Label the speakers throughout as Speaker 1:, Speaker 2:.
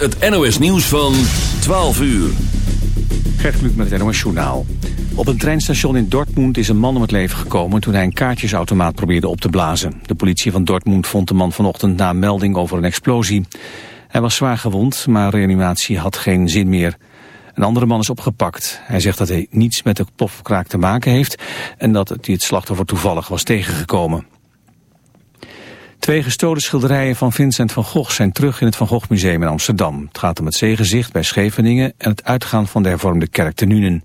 Speaker 1: het NOS nieuws van 12 uur.
Speaker 2: Gert Kluk met het NOS Journaal. Op een treinstation in Dortmund is een man om het leven gekomen... toen hij een kaartjesautomaat probeerde op te blazen. De politie van Dortmund vond de man vanochtend na een melding over een explosie. Hij was zwaar gewond, maar reanimatie had geen zin meer. Een andere man is opgepakt. Hij zegt dat hij niets met de plofkraak te maken heeft... en dat hij het slachtoffer toevallig was tegengekomen. Twee gestolen schilderijen van Vincent van Gogh zijn terug in het Van Gogh Museum in Amsterdam. Het gaat om het zeegezicht bij Scheveningen en het uitgaan van de hervormde kerk te Nuenen.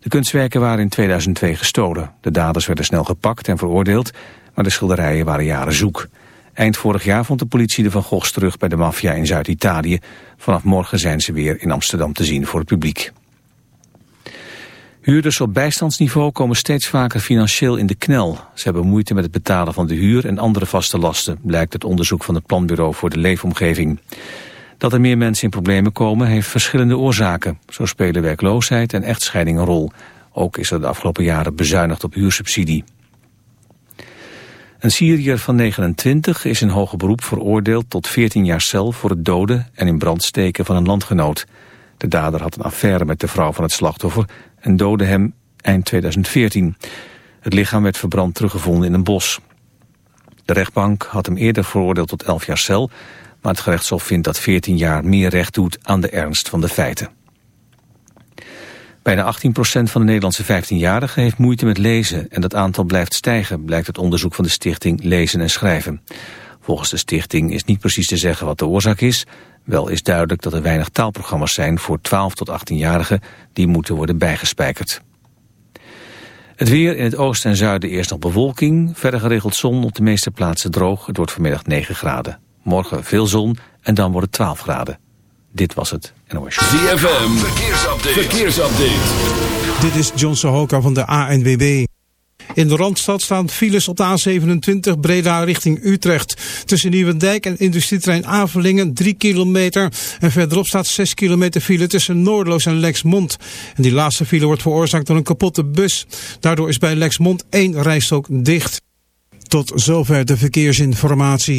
Speaker 2: De kunstwerken waren in 2002 gestolen. De daders werden snel gepakt en veroordeeld, maar de schilderijen waren jaren zoek. Eind vorig jaar vond de politie de Van Goghs terug bij de maffia in Zuid-Italië. Vanaf morgen zijn ze weer in Amsterdam te zien voor het publiek. Huurders op bijstandsniveau komen steeds vaker financieel in de knel. Ze hebben moeite met het betalen van de huur en andere vaste lasten, blijkt het onderzoek van het Planbureau voor de Leefomgeving. Dat er meer mensen in problemen komen heeft verschillende oorzaken. Zo spelen werkloosheid en echtscheiding een rol. Ook is er de afgelopen jaren bezuinigd op huursubsidie. Een Syriër van 29 is in hoger beroep veroordeeld tot 14 jaar cel voor het doden en in brand steken van een landgenoot. De dader had een affaire met de vrouw van het slachtoffer en doodde hem eind 2014. Het lichaam werd verbrand teruggevonden in een bos. De rechtbank had hem eerder veroordeeld tot 11 jaar cel, maar het gerechtshof vindt dat 14 jaar meer recht doet aan de ernst van de feiten. Bijna 18% van de Nederlandse 15-jarigen heeft moeite met lezen en dat aantal blijft stijgen, blijkt het onderzoek van de stichting Lezen en Schrijven. Volgens de stichting is niet precies te zeggen wat de oorzaak is, wel is duidelijk dat er weinig taalprogramma's zijn voor 12 tot 18-jarigen die moeten worden bijgespijkerd. Het weer in het oosten en zuiden eerst nog bewolking, verder geregeld zon op de meeste plaatsen droog. Het wordt vanmiddag 9 graden. Morgen veel zon en dan wordt het 12 graden. Dit was het NOS.
Speaker 1: ZFM, verkeersupdate. verkeersupdate.
Speaker 3: Dit is John Sohoka van de ANWB. In de Randstad staan files op de A27 Breda richting Utrecht. Tussen Nieuwendijk en industrieterrein Avelingen 3 kilometer. En verderop staat 6 kilometer file tussen Noordloos en Lexmond. En die laatste file wordt veroorzaakt door een kapotte bus. Daardoor is bij Lexmond één rijstok dicht. Tot zover de verkeersinformatie.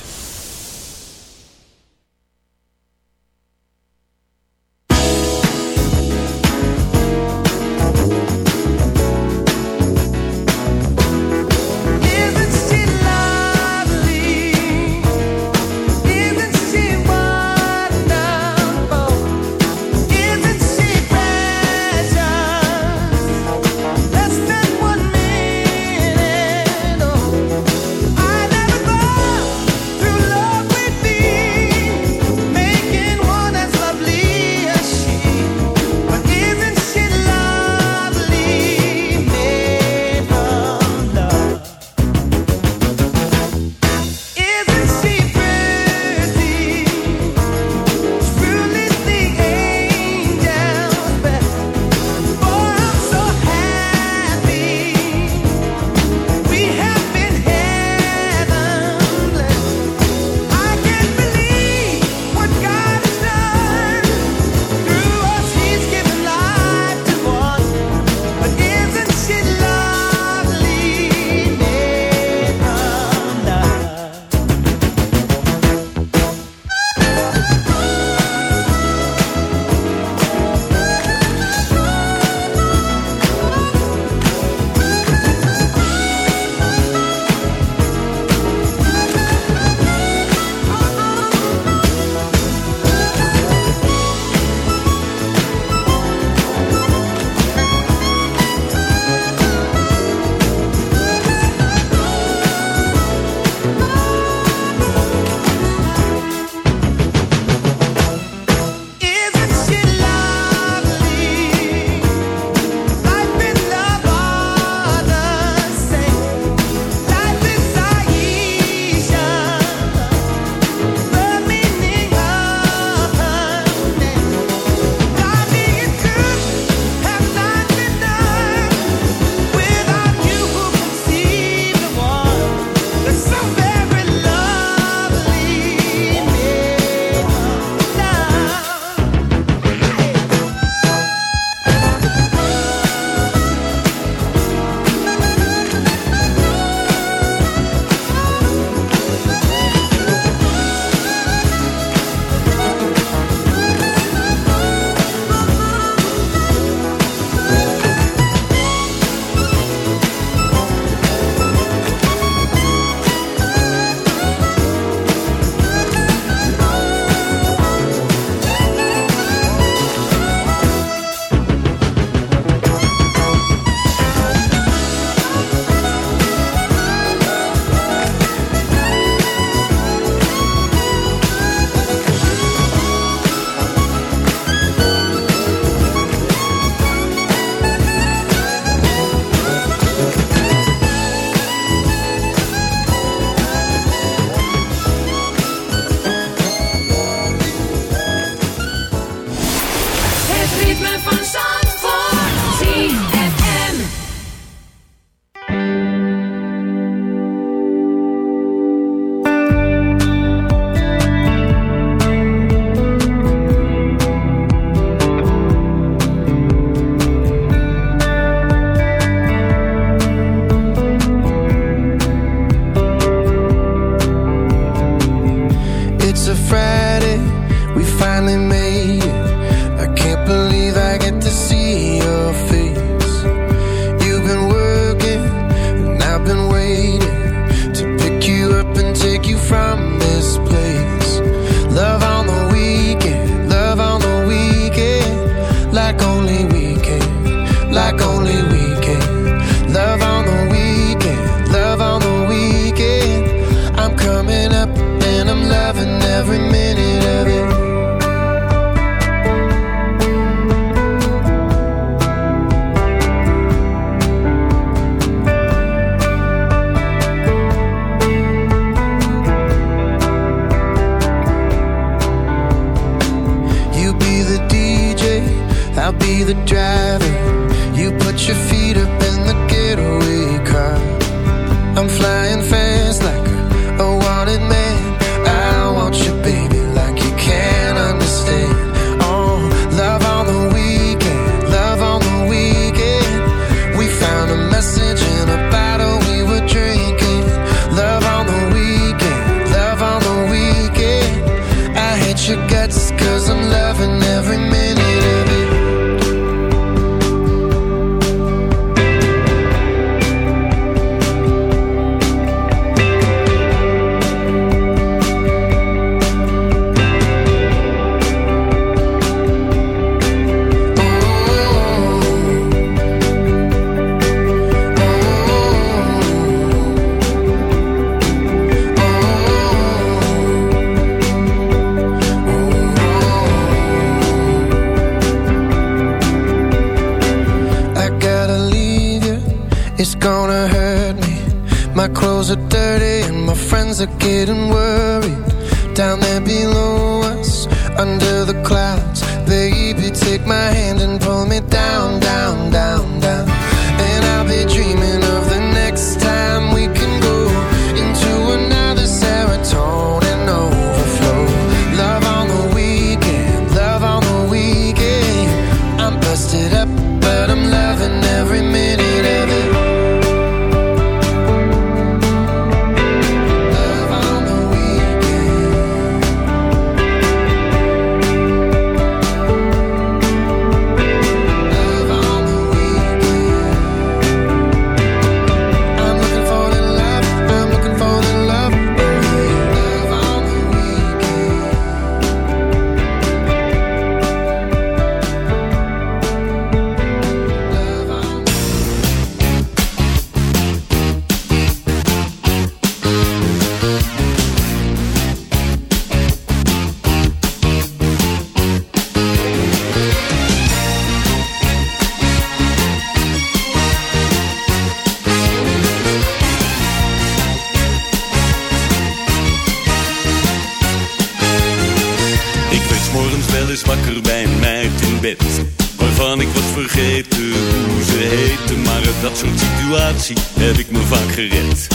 Speaker 4: Maar uit dat soort situatie heb ik me vaak gered.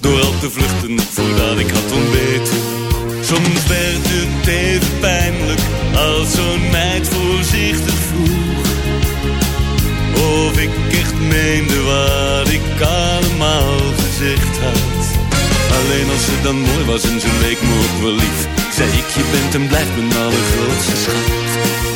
Speaker 4: Door al te vluchten voordat ik had ontbeten. Soms werd het even pijnlijk Als zo'n meid voorzichtig vroeg. Of ik echt meende wat ik allemaal gezegd had. Alleen als ze dan mooi was en ze leek me ook wel lief Zei ik, je bent en blijft mijn allergrootste schat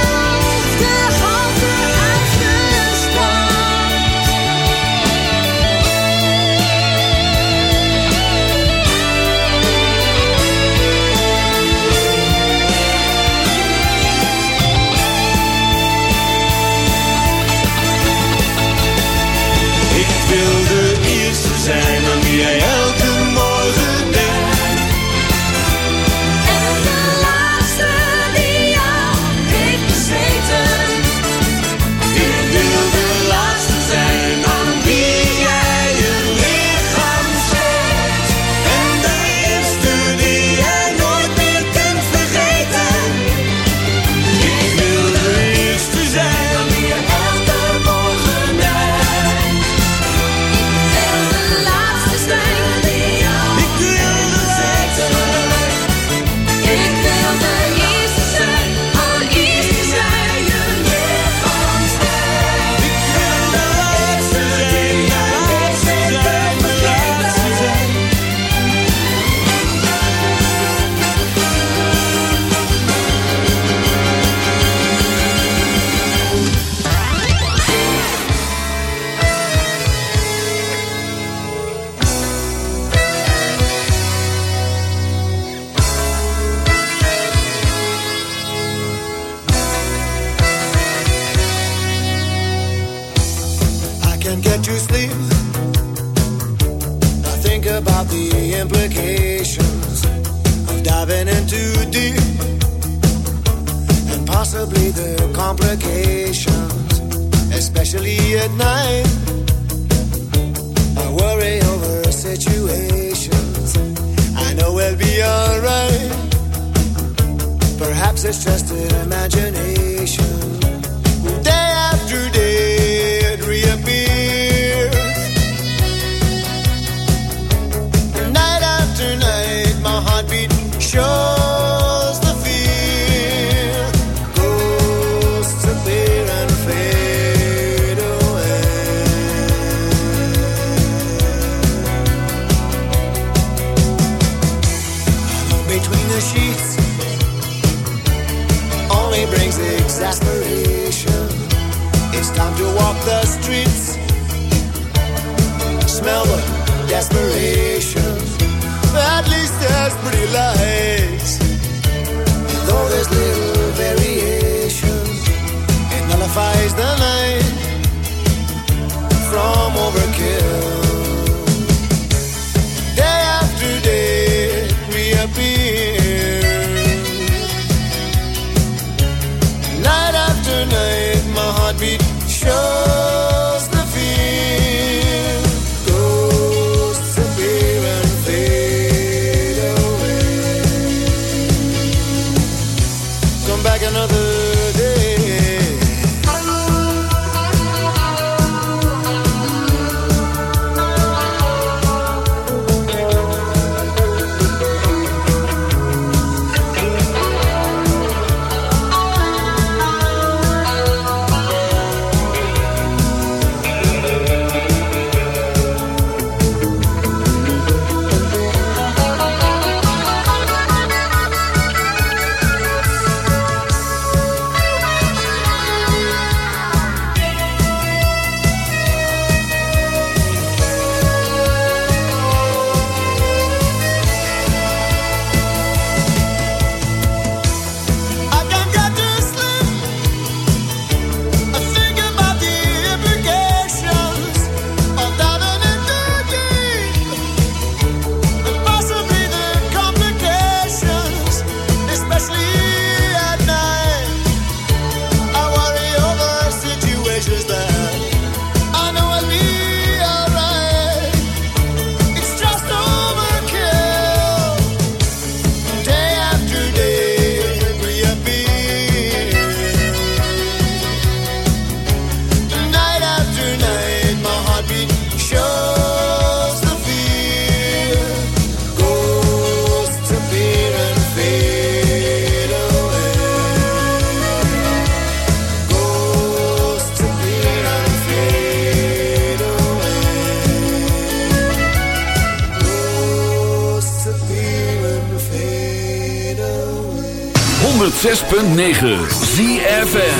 Speaker 1: 106.9
Speaker 5: ZFN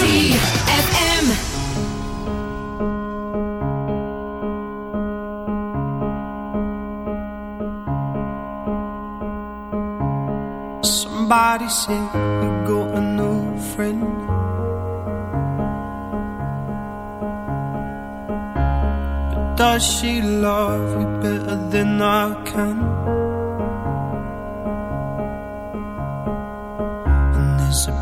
Speaker 6: Somebody said you got a new friend. But does she love you better than I can?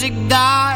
Speaker 6: music
Speaker 1: died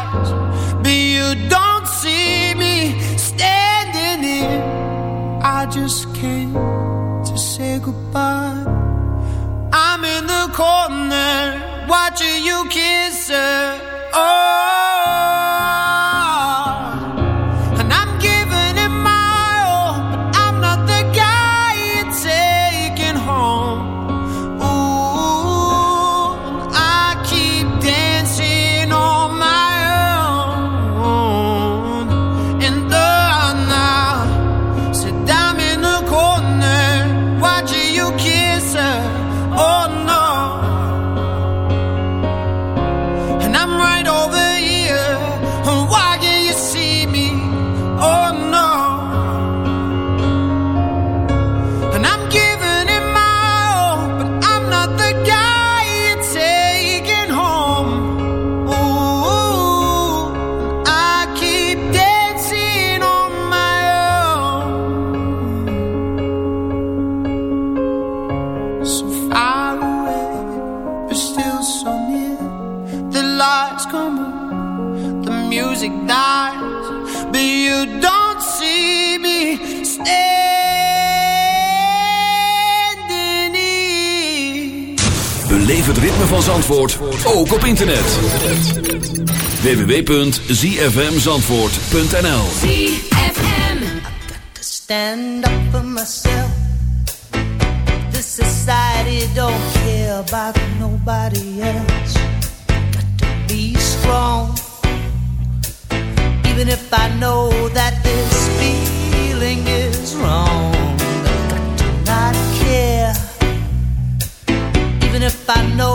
Speaker 1: Zandvoort, ook op internet. www.zfmzandvoort.nl
Speaker 5: ZFM.
Speaker 7: to stand up for myself. This society don't care about nobody else. Got to be strong, even if I know that this feeling is wrong. Got to not care, even if I know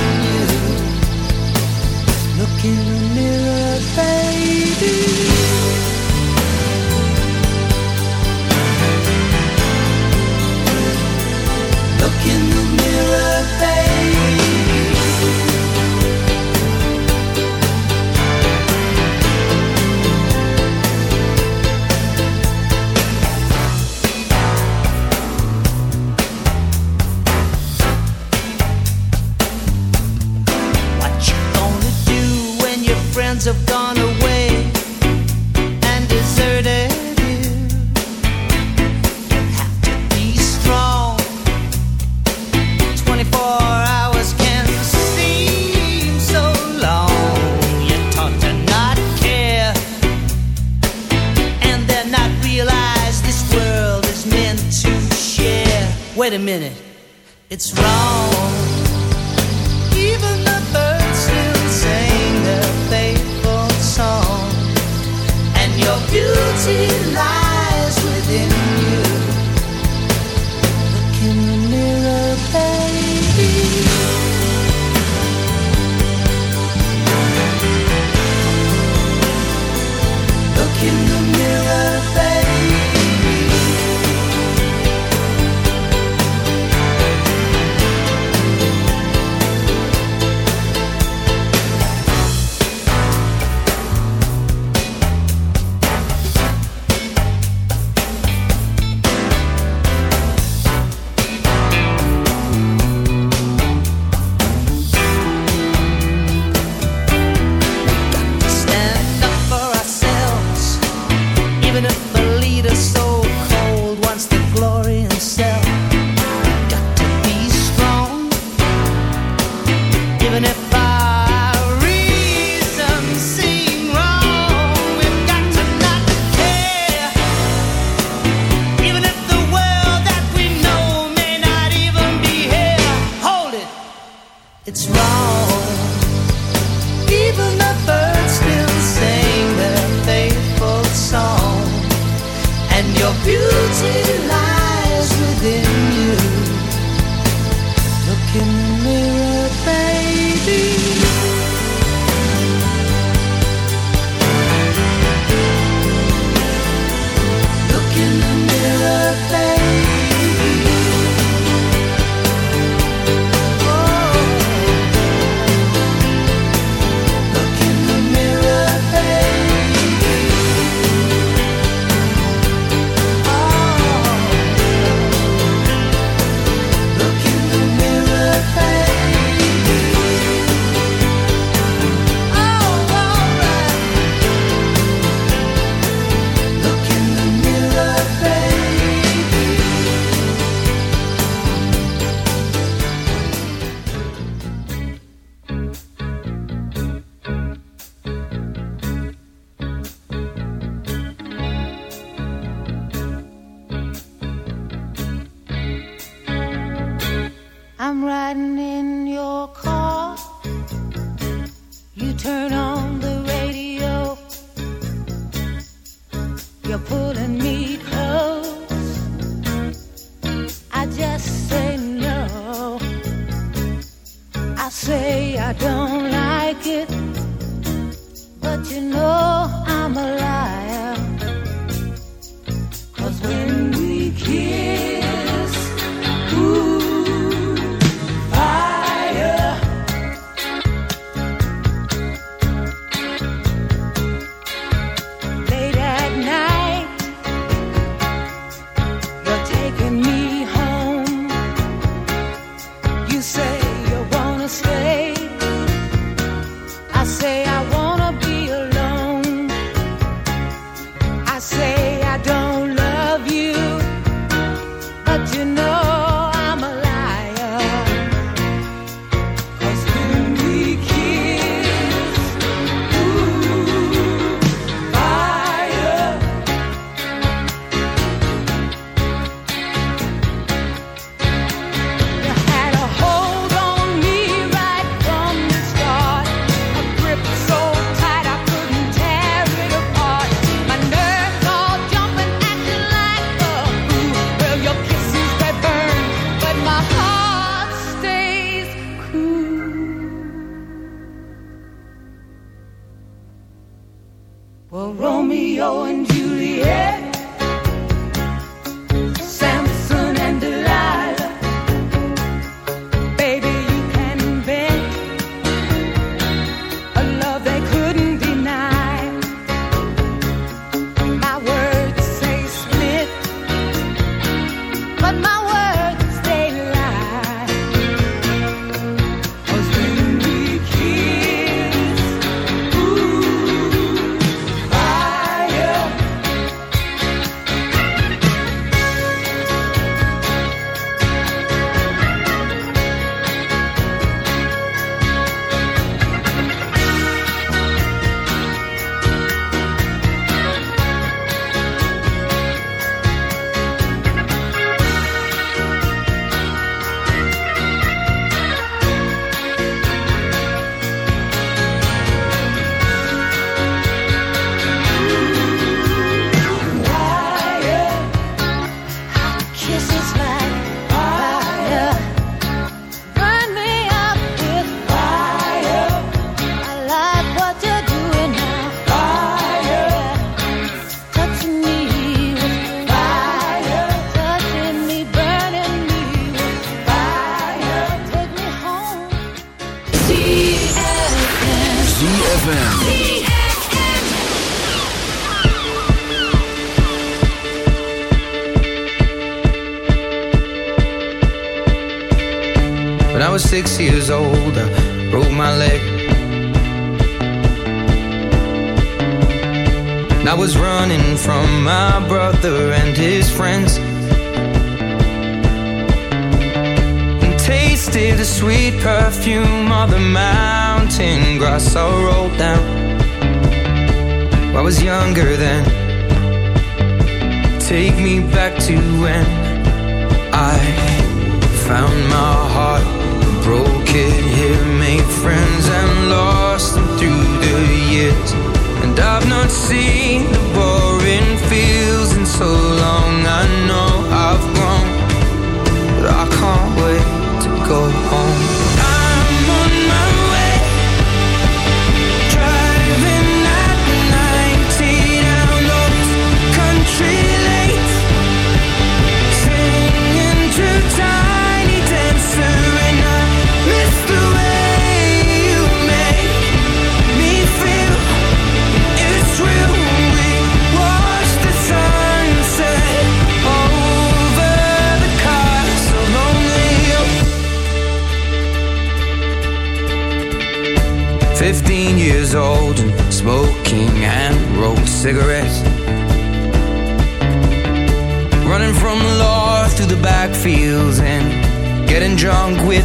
Speaker 7: even if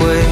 Speaker 8: way.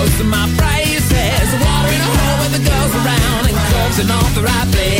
Speaker 9: was my phrases. Water in a hole when the girls around and
Speaker 10: clubs in all the right
Speaker 8: place.